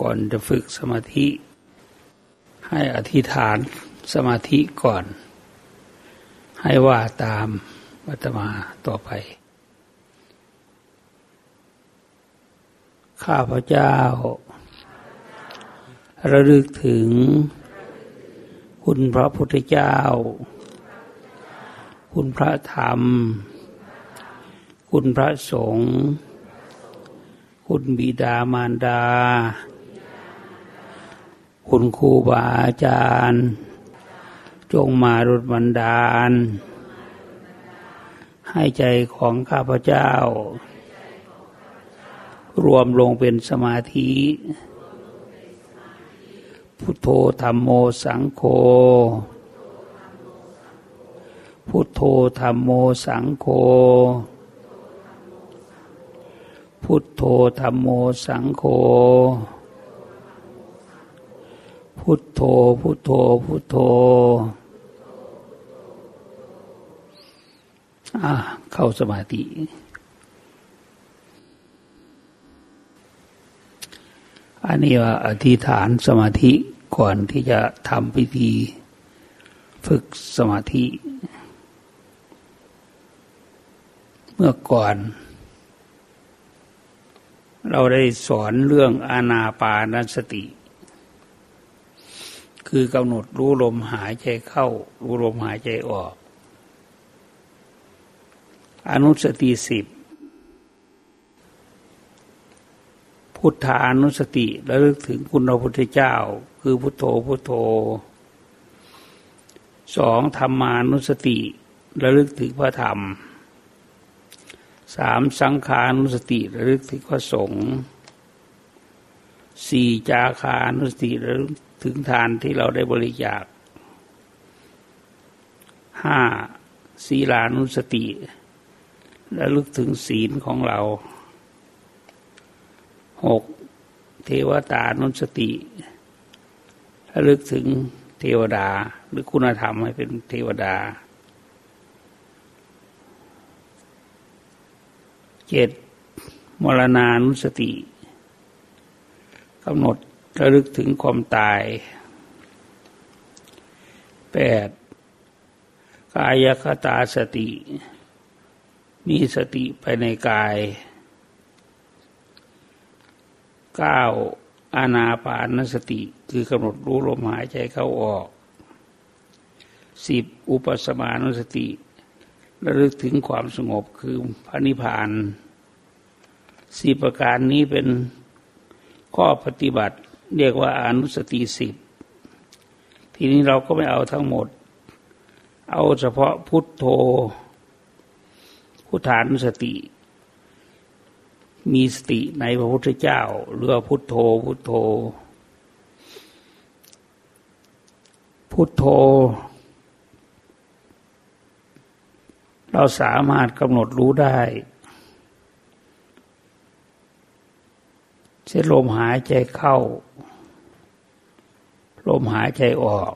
ก่อนจะฝึกสมาธิ ให้อธิษฐานสมาธิก่อน ให้ว่าตามวัตมาต่อไป ข้าพเจ้า ระลึกถึง คุณพระพุทธเจ้า คุณพระธรรม คุณพระสงฆ์คุณบิดามารดา คุณครูบาอาจารย์ จงมารุดบันดาล ให้ใจของข้าพเจ้า รวมลงเป็นสมาธิ พุทโธธรรมโมสังโฆพุทโธธรรมโมสังโฆ พุทโธธรรมโมสังโฆ พุทโธ พุทโธ พุทโธอ่าเข้าสมาธิอันนี้ว่าอธิษฐานสมาธิก่อนที่จะทำพิธี ฝึกสมาธิ เมื่อก่อน เราได้สอนเรื่องอานาปานสติ คือกำหนดรู้ลมหายใจเข้า รู้ลมหายใจออก อนุสติสิบพุทธานุสติระลึกถึงคุณพระพุทธเจ้า คือพุทโธพุทโธสองธรรมานุสติระลึกถึงพระธรรมสามสังขานุสติระลึกถึงพระสงฆ์สี่จาคานุสติระลึก ถึงทานที่เราได้บริจาคห้าศีลานุสติระลึกถึงศีลของเราหกเทวตานุสติระลึกถึงเทวดาหรือคุณธรรมให้เป็นเทวดาเจ็ดมรณานุสติกำหนด ระลึกถึงความตายแปดกายคตาสติ มีสติไปในกายเก้าอานาปานสติคือกำหนดรู้ลมหายใจเข้าออกสิบอุปสมานุสติระลึกถึงความสงบคือพระนิพพานสี่ประการนี้เป็นข้อปฏิบัติ เรียกว่าอนุสติสิบทีนี้เราก็ไม่เอาทั้งหมด เอาเฉพาะพุทโธพุทธานุสติ มีสติในพระพุทธเจ้าหรือพุทโธพุทโธ พุทโธ เราสามารถกำหนดรู้ได้เช่นลมหายใจเข้า ลมหายใจออก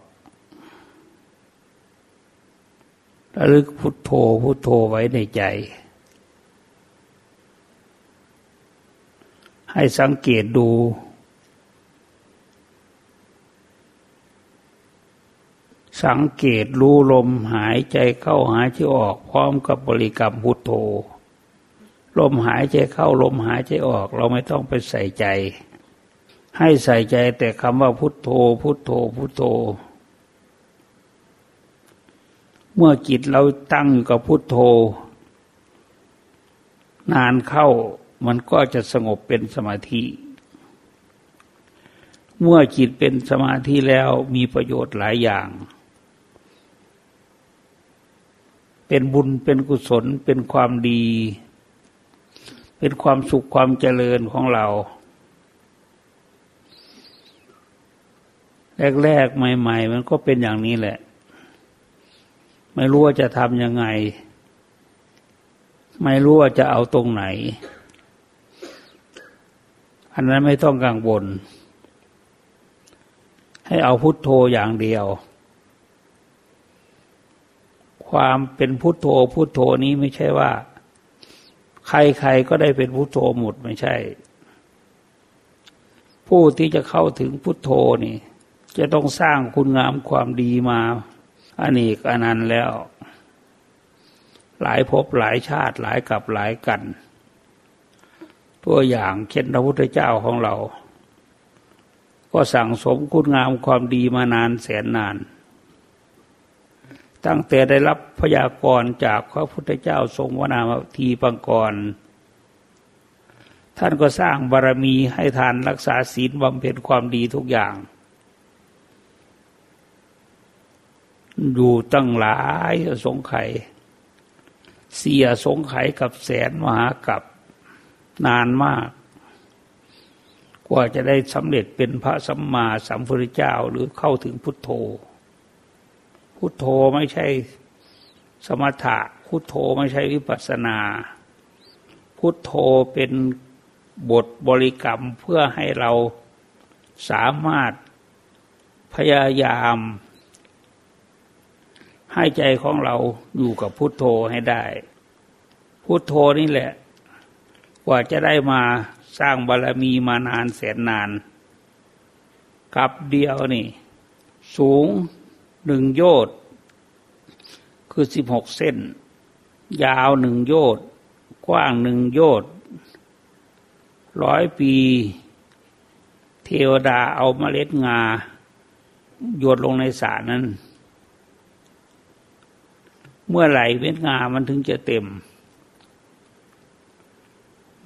ระลึกพุทโธพุทโธไว้ในใจ ให้สังเกตดู สังเกตรู้ลมหายใจเข้าหายใจออกพร้อมกับบริกรรมพุทโธ ลมหายใจเข้าลมหายใจออก เราไม่ต้องไปใส่ใจ ให้ใส่ใจแต่คำว่าพุทโธ พุทโธ พุทโธ เมื่อจิตเราตั้งกับพุทโธ นานเข้ามันก็จะสงบเป็นสมาธิ เมื่อจิตเป็นสมาธิแล้วมีประโยชน์หลายอย่าง เป็นบุญเป็นกุศลเป็นความดี เป็นความสุขความเจริญของเรา แรกๆ ใหม่ ๆ มันก็เป็นอย่างนี้แหละ ไม่รู้ว่าจะทำยังไง ไม่รู้ว่าจะเอาตรงไหน อันนั้นไม่ต้องกังวลให้เอาพุทโธอย่างเดียว ความเป็นพุทโธพุทโธนี้ไม่ใช่ว่า ใครๆก็ได้เป็นพุทโธหมดไม่ใช่ ผู้ที่จะเข้าถึงพุทโธนี่ จะต้องสร้างคุณงามความดีมาอันนี้อนันต์แล้ว หลายภพหลายชาติหลายกับหลายกัน ตัวอย่างเช่นพระพุทธเจ้าของเรา ก็สั่งสมคุณงามความดีมานานแสนนาน ตั้งแต่ได้รับพยากรณ์จากพระพุทธเจ้าทรงวนาทีปังกรท่านก็สร้างบารรมีให้ทานรักษาศีลบำเพ็ญความดีทุกอย่าง อยู่ตั้งหลายสงไข่เสียสงไข่กับแสนมหากับนานมาก กว่าจะได้สำเร็จเป็นพระสัมมาสัมพุทธเจ้าหรือเข้าถึงพุทโธ พุทโธไม่ใช่สมถะพุทโธไม่ใช่วิปัสนา พุทโธเป็นบทบริกรรมเพื่อให้เราสามารถพยายาม ให้ใจของเราอยู่กับพุทโธให้ได้ พุทโธนี่แหละ กว่าจะได้มาสร้างบารรมีมานานแสนนาน กับเดียวนี่ สูงหนึ่งโยชน์คือสิบหกเส้น ยาวหนึ่งโยชน์กว้างหนึ่งโยชน์ร้อยปี เทวดาเอาเมล็ดงาโยนลงในสานั้น เมื่อไหร่เม็ดงามันถึงจะเต็ม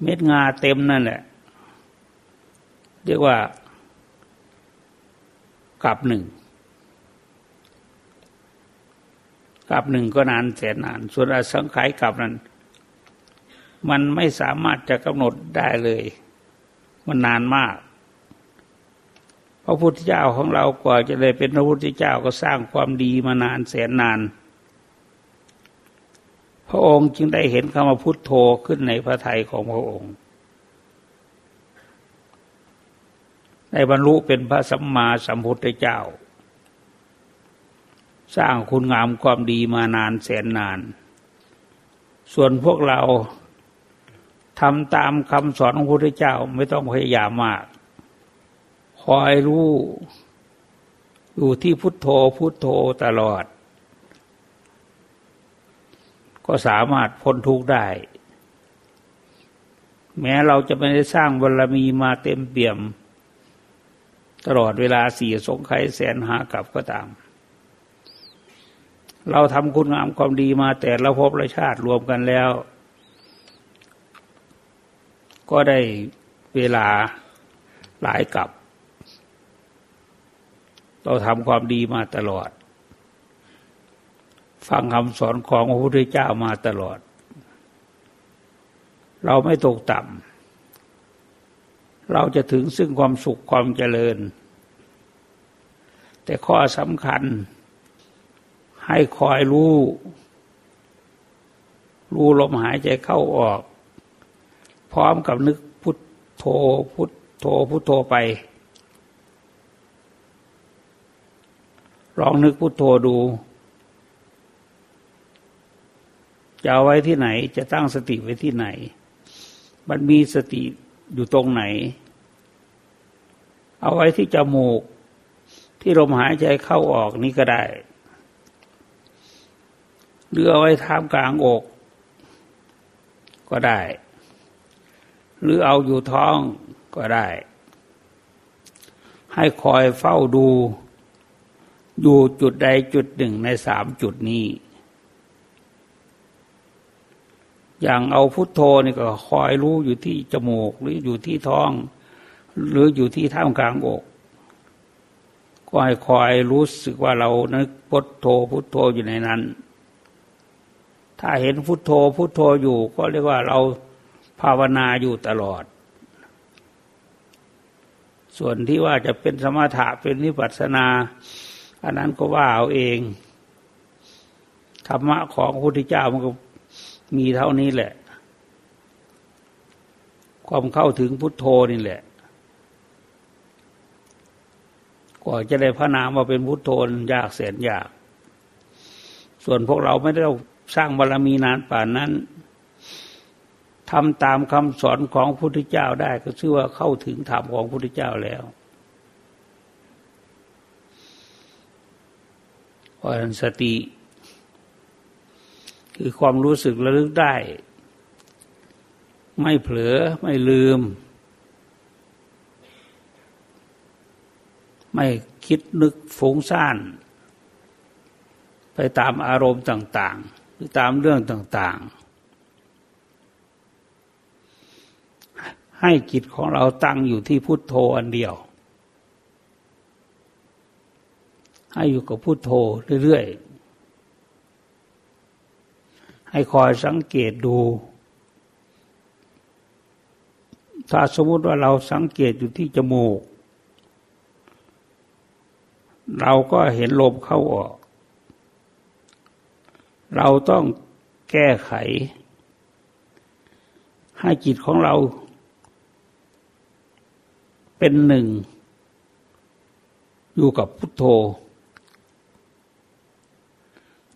เม็ดงาเต็มนั่นแหละ เรียกว่ากับหนึ่งกับหนึ่งก็นานแสนนาน ส่วนอสังขายกับนั้น มันไม่สามารถจะกำหนดได้เลย มันนานมาก พระพุทธเจ้าของเรากว่าจะได้เป็นพระพุทธเจ้าก็สร้างความดีมานานแสนนานาน ระองค์จึงได้เห็นคำว่าพุทโธขึ้นในพระทัยของพระองค์ในบรรลุเป็นพระสัมมาสัมพุทธเจ้า สร้างคุณงามความดีมานานแสนนาน ส่วนพวกเราทำตามคำสอนของพระพุทธเจ้าไม่ต้องพยายามมาก คอยรู้อยู่ที่พุทโธพุทโธตลอด ก็สามารถพ้นทุกข์ได้ แม้เราจะไม่ได้สร้างบารมีมาเต็มเปี่ยม ตลอดเวลาสี่สงไขแสนหากับก็ตาม เราทำคุณงามความดีมาแต่ละภพละชาติรวมกันแล้ว ก็ได้เวลาหลายกับ เราทำความดีมาตลอด ฟังคำสอนของพระพุทธเจ้ามาตลอด เราไม่ตกต่ำเราจะถึงซึ่งความสุขความเจริญ แต่ข้อสำคัญ ให้คอยรู้ รู้ลมหายใจเข้าออก พร้อมกับนึกพุทโธพุทโธพุทโธไป ลองนึกพุทโธดู จะเอาไว้ที่ไหน จะตั้งสติไว้ที่ไหน มันมีสติอยู่ตรงไหน เอาไว้ที่จมูก ที่ลมหายใจเข้าออกนี่ก็ได้หรือเอาไว้ท่ามกลางอก ก็ได้ หรือเอาอยู่ท้องก็ได้ ให้คอยเฝ้าดู อยู่จุดใดจุดหนึ่งในสามจุดนี้ อย่างเอาพุทโธนี่ก็คอยรู้อยู่ที่จมูก หรืออยู่ที่ท้อง หรืออยู่ที่ท่ามกลางอกก็ให้คอยรู้สึกว่าเรานึกพุทโธพุทโธอยู่ในนั้น ถ้าเห็นพุทโธพุทโธอยู่ก็เรียกว่าเราภาวนาอยู่ตลอด ส่วนที่ว่าจะเป็นสมถะเป็นนิปัสนา อันนั้นก็ว่าเอาเองธรรมะของพระพุทธเจ้ามันก็ มีเท่านี้แหละ ความเข้าถึงพุทโธนี่แหละ กว่าจะได้พระนามมาเป็นพุทโธยากแสนยาก ส่วนพวกเราไม่ได้สร้างบารรมีนานป่านนั้นทำตามคำสอนของพระพุทธเจ้าได้ก็ชื่อว่าเข้าถึงธรรมของพระพุทธเจ้าแล้วเพราะสติ คือความรู้สึกระลึกได้ ไม่เผลอไม่ลืม ไม่คิดนึกฟุ้งซ่าน ไปตามอารมณ์ต่างๆ หรือตามเรื่องต่างๆให้จิตของเราตั้งอยู่ที่พุทโธอันเดียว ให้อยู่กับพุทโธเรื่อย ให้คอยสังเกตดู ถ้าสมมติว่าเราสังเกตอยู่ที่จมูก เราก็เห็นลมเข้าออก เราต้องแก้ไข ให้จิตของเรา เป็นหนึ่ง อยู่กับพุทโธ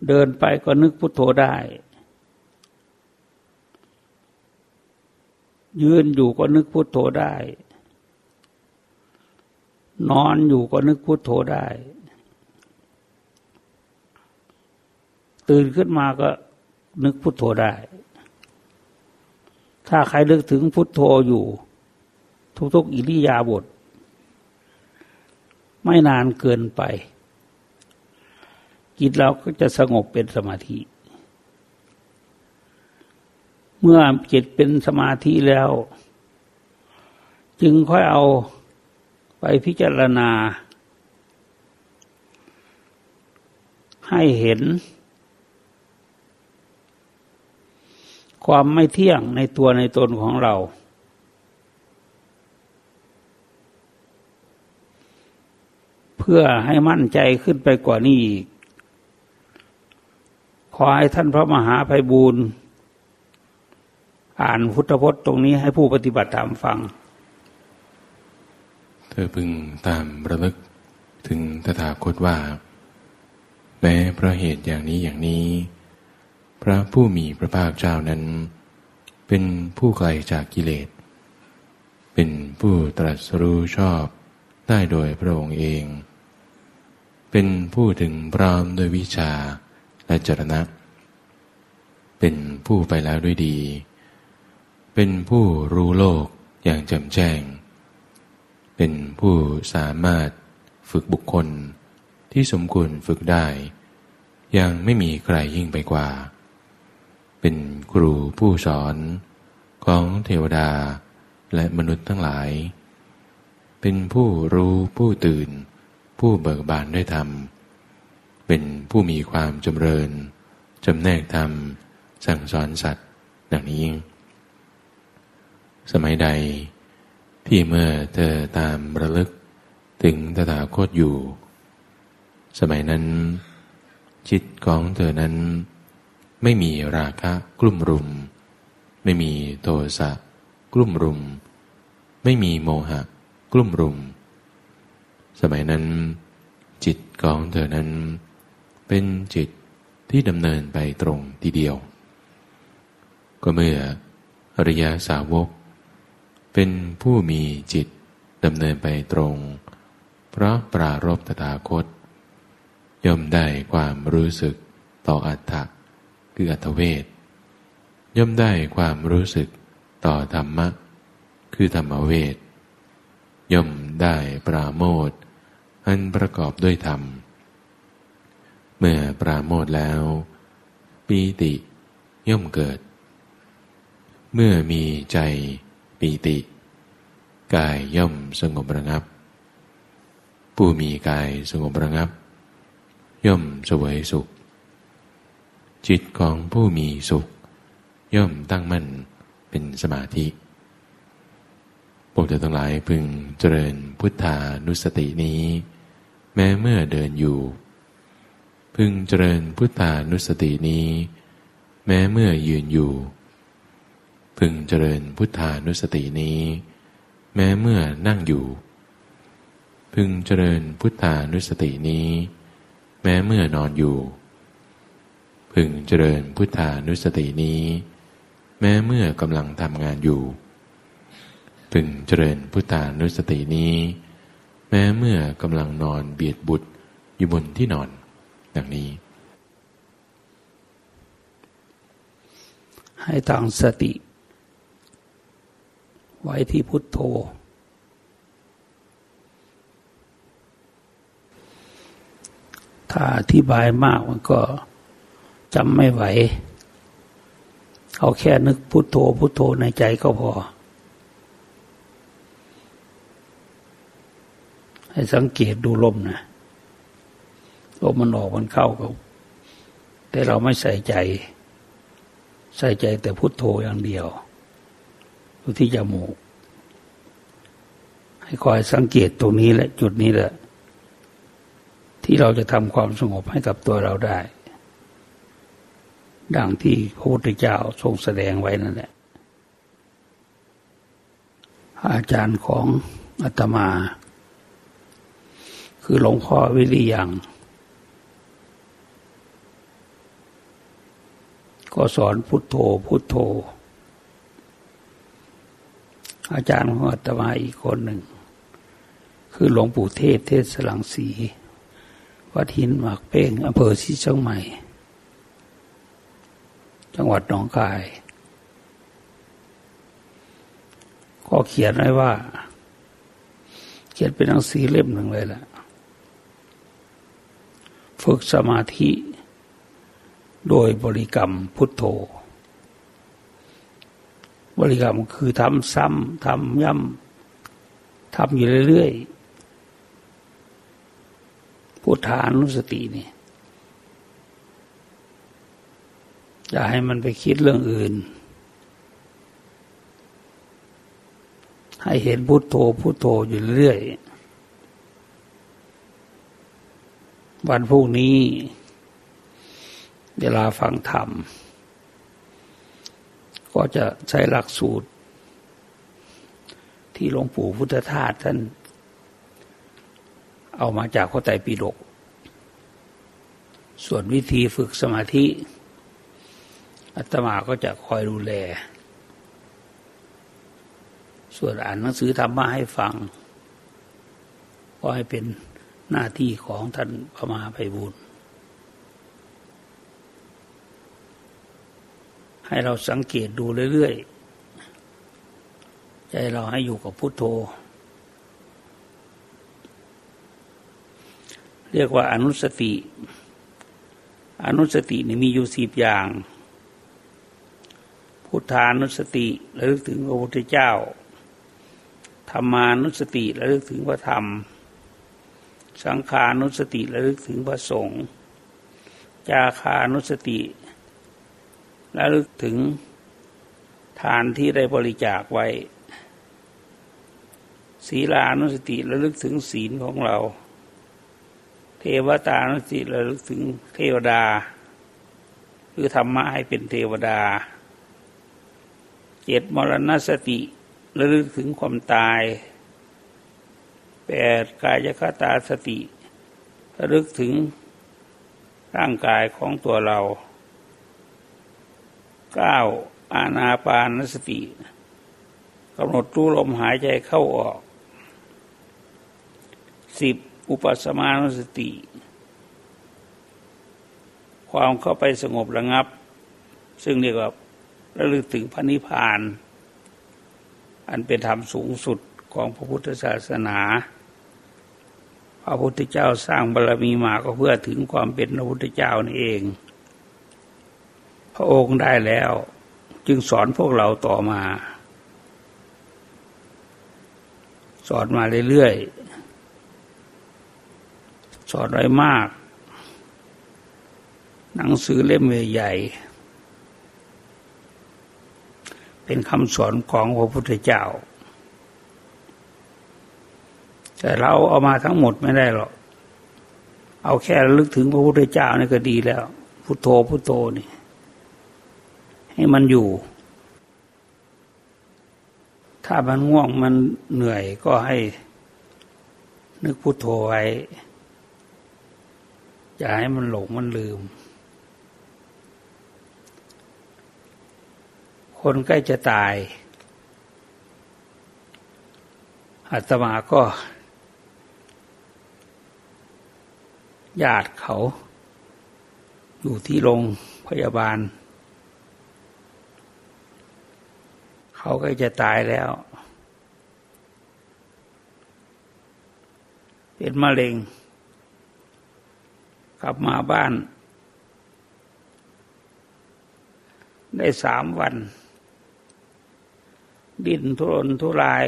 เดินไปก็นึกพุทโธได้ ยืนอยู่ก็นึกพุทโธได้ นอนอยู่ก็นึกพุทโธได้ ตื่นขึ้นมาก็นึกพุทโธได้ ถ้าใครนึกถึงพุทโธอยู่ ทุกๆอิริยาบถไม่นานเกินไปจิตเราก็จะสงบเป็นสมาธิ เมื่อจิตเป็นสมาธิแล้ว จึงค่อยเอาไปพิจารณา ให้เห็น ความไม่เที่ยงในตัวในตนของเรา เพื่อให้มั่นใจขึ้นไปกว่านี้อีก ขอให้ท่านพระมหาภัยบูรณ์ อ่านพุทธพจน์ตรงนี้ให้ผู้ปฏิบัติตามฟัง เธอพึงตามระลึกถึงตถาคตว่า แม้เพราะเหตุอย่างนี้อย่างนี้ พระผู้มีพระภาคเจ้านั้น เป็นผู้ไกลจากกิเลส เป็นผู้ตรัสรู้ชอบได้โดยพระองค์เอง เป็นผู้ถึงพร้อมด้วยวิชาและจรณะ เป็นผู้ไปแล้วด้วยดี เป็นผู้รู้โลกอย่างแจ่มแจ้ง เป็นผู้สามารถฝึกบุคคลที่สมควรฝึกได้ ยังไม่มีใครยิ่งไปกว่า เป็นครูผู้สอนของเทวดาและมนุษย์ทั้งหลาย เป็นผู้รู้ผู้ตื่น ผู้เบิกบานด้วยธรรม เป็นผู้มีความจำเริญจำแนกธรรม สั่งสอนสัตว์ดังนี้ สมัยใด ที่เมื่อเธอตามระลึกถึงตถาคตอยู่ สมัยนั้น จิตของเธอนั้น ไม่มีราคะกลุ่มรุม ไม่มีโทสะกลุ่มรุม ไม่มีโมหะกลุ่มรุม สมัยนั้น จิตของเธอนั้น เป็นจิตที่ดำเนินไปตรงทีเดียว ก็เมื่ออริยสาวก เป็นผู้มีจิตดำเนินไปตรง เพราะปรารบตถาคต ย่อมได้ความรู้สึกต่ออัตถะคืออัตเวทย่อมได้ความรู้สึกต่อธรรมะ คือธรรมเวทย่อมได้ปราโมทอันประกอบด้วยธรรม เมื่อปราโมทแล้ว ปีติย่อมเกิด เมื่อมีใจ ปีติ กายย่อมสงบระงับ ผู้มีกายสงบระงับ ย่อมสวยสุข จิตของผู้มีสุข ย่อมตั้งมั่นเป็นสมาธิพวกเธอทั้งหลายพึงเจริญพุทธานุสตินี้ แม้เมื่อเดินอยู่ พึงเจริญพุทธานุสตินี้ แม้เมื่อยืนอยู่ พึงเจริญพุทธานุสตินี้ แม้เมื่อนั่งอยู่ พึงเจริญพุทธานุสตินี้ แม้เมื่อนอนอยู่ พึงเจริญพุทธานุสตินี้ แม้เมื่อกำลังทำงานอยู่ พึงเจริญพุทธานุสตินี้ แม้เมื่อกำลังนอนเบียดบุตรอยู่บนที่นอนดังนี้ให้ตั้งสติ ไว้ที่พุทโธ ถ้าอธิบายมากมันก็จำไม่ไหว เอาแค่นึกพุทโธ พุทโธในใจก็พอ ให้สังเกตดูลมนะลมมันออกมันเข้าก็แต่เราไม่ใส่ใจ ใส่ใจแต่พุทโธอย่างเดียว อยู่ที่จมูก ให้คอยสังเกตตรงนี้แหละจุดนี้แหละ ที่เราจะทำความสงบให้กับตัวเราได้ ดังที่พระพุทธเจ้าทรงแสดงไว้นั่นแหละ อาจารย์ของอาตมา คือหลวงพ่อวิริยังก็สอนพุทโธพุทโธ อาจารย์ของอาตมาอีกคนหนึ่ง คือหลวงปู่เทศเทศสลังสีวัดหินหมากเป้งอำเภอศรีเชียงใหม่ จังหวัดหนองคาย ก็เขียนไว้ว่า เขียนเป็นหนังสือเล่มหนึ่งเลยแหละฝึกสมาธิ โดยบริกรรมพุทโธ บริกรรมคือทำซ้ำทำย้ำทำอยู่เรื่อยๆพุทธานุสตินี่อย่าให้มันไปคิดเรื่องอื่น ให้เห็นพุทโธพุทโธอยู่เรื่อย วันพรุ่งนี้ เวลาฟังธรรม ก็จะใช้หลักสูตร ที่หลวงปู่พุทธทาสท่าน เอามาจากข้อไตรปิฎกส่วนวิธีฝึกสมาธิอาตมาก็จะคอยดูแล ส่วนอ่านหนังสือธรรมะให้ฟัง ก็ให้เป็นหน้าที่ของท่านพระมาไพบุญ ให้เราสังเกตดูเรื่อยๆ ใจเราให้อยู่กับพุทโธ เรียกว่าอนุสติ อนุสตินี่มีอยู่สิบอย่าง พุทธานุสติระลึกถึงพระพุทธเจ้า ธรรมานุสติระลึกถึงพระธรรม สังขานุสติระลึกถึงพระสงฆ์ จาคานุสติ ระลึกถึงทานที่ได้บริจาคไว้ ศีลานุสติระลึกถึงศีลของเรา เทวตานุสติระลึกถึงเทวดาคือธรรมะให้เป็นเทวดา เจ็ดมรณสติระลึกถึงความตายแปดกายคตาสติระลึกถึงร่างกายของตัวเรา เก้าอาณาปานสติกำหนดรู้ลมหายใจเข้าออกสิบอุปสมานุสติ ความเข้าไปสงบระงับ ซึ่งเรียกว่าระลึกถึงพระนิพพาน อันเป็นธรรมสูงสุดของพระพุทธศาสนา พระพุทธเจ้าสร้างบารรมีมาก็เพื่อถึงความเป็นพระพุทธเจ้านี่เอง ระองค์ได้แล้ว จึงสอนพวกเราต่อมา สอนมาเรื่อยๆ สอนไว้มาก หนังสือเล่มใหญ่เป็นคำสอนของพระพุทธเจ้า แต่เราเอามาทั้งหมดไม่ได้หรอก เอาแค่ลึกถึงพระพุทธเจ้านี่ก็ดีแล้ว พุทโธพุทโธนี่ ให้มันอยู่ ถ้ามันง่วงมันเหนื่อยก็ให้นึกพุโทโธไว้ อย่าให้มันหลงมันลืม คนใกล้จะตายอาตมาก็ญาติเขา อยู่ที่โรงพยาบาล เขาก็จะตายแล้ว เป็นมะเร็ง กลับมาบ้าน ได้สามวัน ดิ้นทุรนทุราย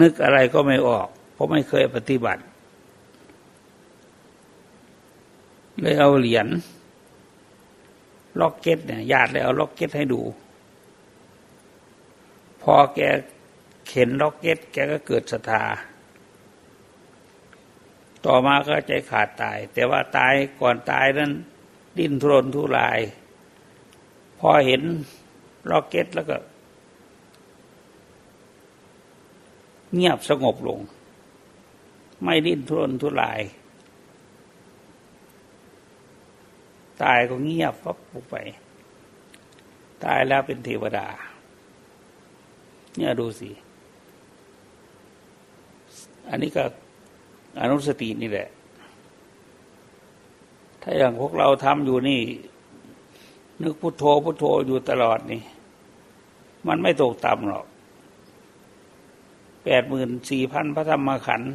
นึกอะไรก็ไม่ออก เพราะไม่เคยปฏิบัติ เลยเอาเหรียญ ล็อกเก็ตเนี่ยญาติเลยเอาล็อกเก็ตให้ดู พอแกเห็นล็อกเก็ต แกก็เกิดศรัทธาต่อมาก็ใจขาดตาย แต่ว่าตายก่อนตายนั้น ดิ้นทุรนทุราย พอเห็นล็อกเก็ตแล้วก็ เงียบสงบลง ไม่ดิ้นทุรนทุราย ตายก็เงียบปั๊บไป ตายแล้วเป็นเทวดา เนี่ยดูสิ อันนี้ก็อนุสตินี่แหละ ถ้าอย่างพวกเราทำอยู่นี่ นึกพุโทโธพุโทโธอยู่ตลอดนี่ มันไม่ตกต่ำหรอกแปดหมื่นสี่พันพระธรรมขันธ์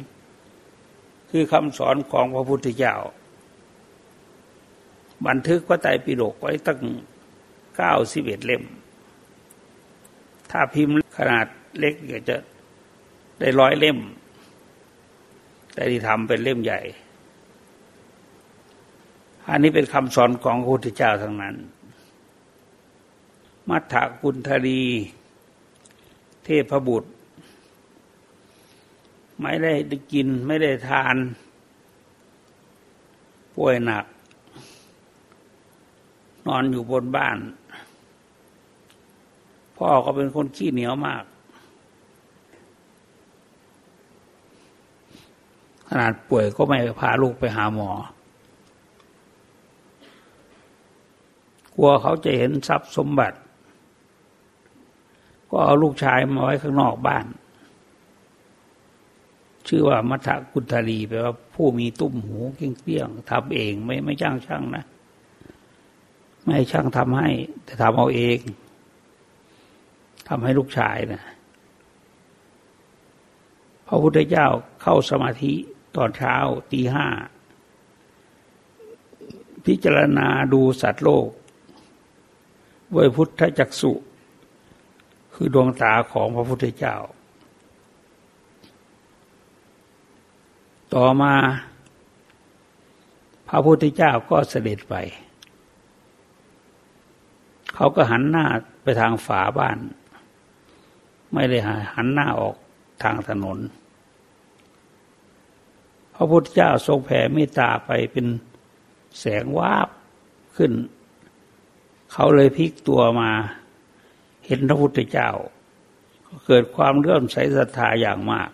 คือคำสอนของพระพุทธเจ้า บันทึกพระไตรปิฎกไว้ตั้งเก้าสิบเอ็ดเล่ม ถ้าพิมพ์ขนาดเล็กก็จะได้ร้อยเล่ม แต่ที่ทำเป็นเล่มใหญ่ อันนี้เป็นคำสอนของพระพุทธเจ้าทั้งนั้น มัทธกุณธรี เทพบุตร ไม่ได้กินไม่ได้ทาน ป่วยหนัก นอนอยู่บนบ้าน พ่อก็เป็นคนขี้เหนียวมาก ขนาดป่วยก็ไม่พาลูกไปหาหมอ กลัวเขาจะเห็นทรัพย์สมบัติ ก็เอาลูกชายมาไว้ข้างนอกบ้าน ชื่อว่ามัทกุณธรีแปลว่าผู้มีตุ้มหูเกี้ยงๆทำเองไม่ไม่จ้างช่างนะ ไม่ช่างทำให้ แต่ทำเอาเองทำให้ลูกชายนะพระพุทธเจ้าเข้าสมาธิตอนเช้าตีห้า พิจารณาดูสัตว์โลกด้วยพุทธจักสุ คือดวงตาของพระพุทธเจ้า ต่อมา พระพุทธเจ้าก็เสด็จไป เขาก็หันหน้าไปทางฝาบ้าน ไม่ได้หันหน้าออกทางถนน พระพุทธเจ้าทรงแผ่เมตตาไปเป็นแสงวาบขึ้น เขาเลยพลิกตัวมาเห็นพระพุทธเจ้า เกิดความเลื่อมใสศรัทธาอย่างมาก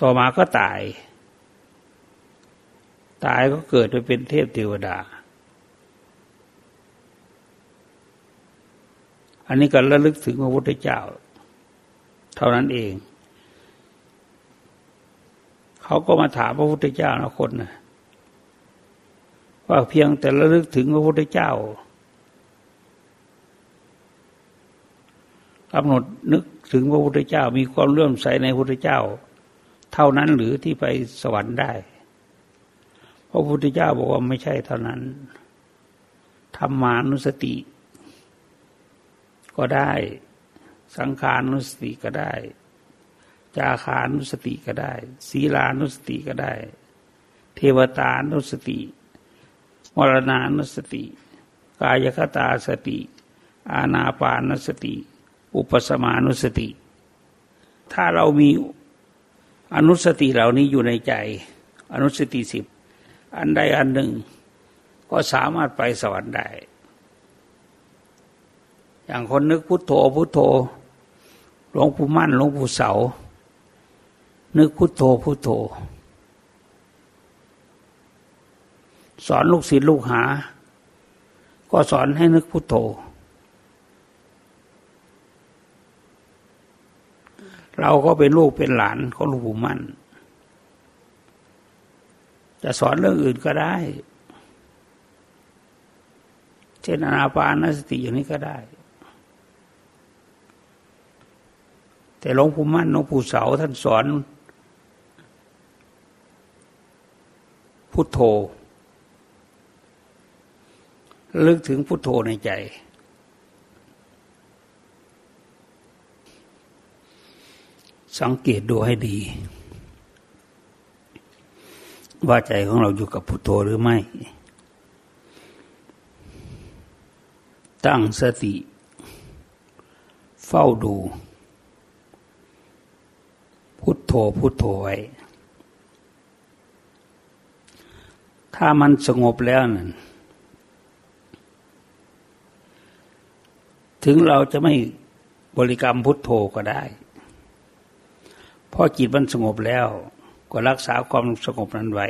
ต่อมาก็ตาย ตายก็เกิดไปเป็นเทพเทวดา อันนี้ก็ระลึกถึงพระพุทธเจ้า เท่านั้นเอง เขาก็มาถามพระพุทธเจ้านะคนนะว่าเพียงแต่ระลึกถึงพระพุทธเจ้ากำหนดนึกถึงพระพุทธเจ้ามีความเลื่อมใสในพระพุทธเจ้า เท่านั้นหรือที่ไปสวรรค์ได้ พระพุทธเจ้าบอกว่าไม่ใช่เท่านั้นธรรมานุสติ ก็ได้ สังขานุสติก็ได้ จาคานุสติก็ได้ ศีลานุสติก็ได้ เทวตานุสติ มรณานุสติ กายคตาสติ อาณาปานุสติ อุปสมานุสติ ถ้าเรามีอนุสติเหล่านี้อยู่ในใจ อนุสติสิบ อันใดอันหนึ่ง ก็สามารถไปสวรรค์ได้ อย่างคนนึกพุทโธพุทโธหลวงปู่มั่นหลวงปู่เสา นึกพุทโธพุทโธ สอนลูกศิษย์ลูกหา ก็สอนให้นึกพุทโธ เราก็เป็นลูกเป็นหลานของหลวงปู่มั่น จะสอนเรื่องอื่นก็ได้ เช่นอนาปานสติอย่างนี้ก็ได้ แต่หลวงปู่มั่นหลวงปู่เสาท่านสอน พุทโธลึกถึงพุทโธในใจ สังเกตดูให้ดี ว่าใจของเราอยู่กับพุทโธหรือไม่ ตั้งสติ เฝ้าดู พุทโธพุทโธไว้ ถ้ามันสงบแล้วนั่นถึงเราจะไม่บริกรรมพุทโธก็ได้ เพราะจิตมันสงบแล้ว ก็รักษาความสงบนั้นไว้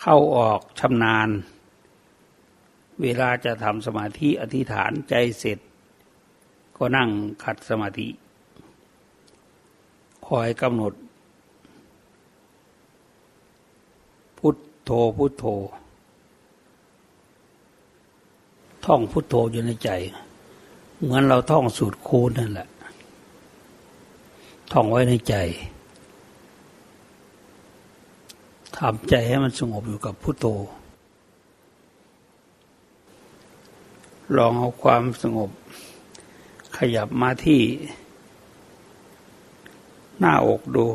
เข้าออกชำนาญ เวลาจะทำสมาธิอธิษฐานใจเสร็จ ก็นั่งขัดสมาธิ คอยกำหนด พุทโธพุทโธ ท่องพุทโธอยู่ในใจ เหมือนเราท่องสูตรคูณนั่นแหละ ท่องไว้ในใจทำใจให้มันสงบอยู่กับพุทโธลองเอาความสงบ ขยับมาที่ หน้าอกดู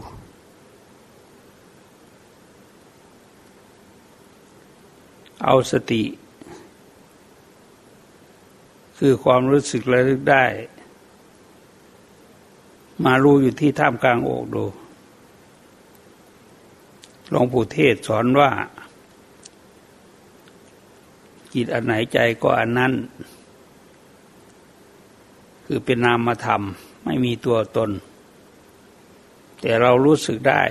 เอาสติ คือความรู้สึกระลึกได้ มารู้อยู่ที่ท่ามกลางอกดูหลวงปู่เทศสอนว่า จิตอันไหนใจก็อันนั้น คือเป็นนามธรรม ไม่มีตัวตน แต่เรารู้สึกได้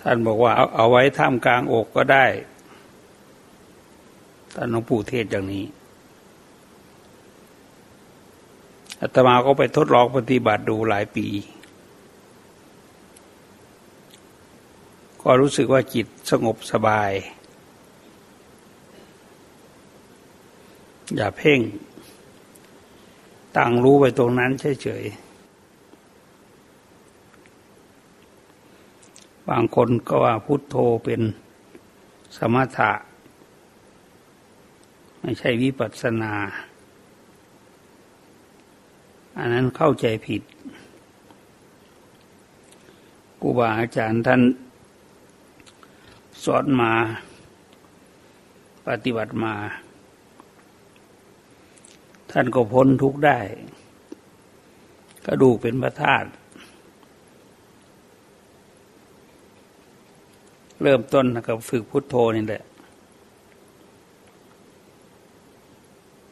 ท่านบอกว่าเอาไว้ท่ามกลางอกก็ได้ ท่านหลวงปู่เทศอย่างนี้ อาตมาก็ไปทดลองปฏิบัติดูหลายปี ก็รู้สึกว่าจิตสงบสบาย อย่าเพ่ง ตั้งรู้ไปตรงนั้นเฉยๆ บางคนก็ว่าพุทโธเป็นสมถะ ไม่ใช่วิปัสสนา อันนั้นเข้าใจผิดครูบาอาจารย์ท่านสอนมาปฏิบัติมา ท่านก็พ้นทุกได้กระดูกเป็นพระธาตุเริ่มต้นกับฝึกพุทโธนี่แหละ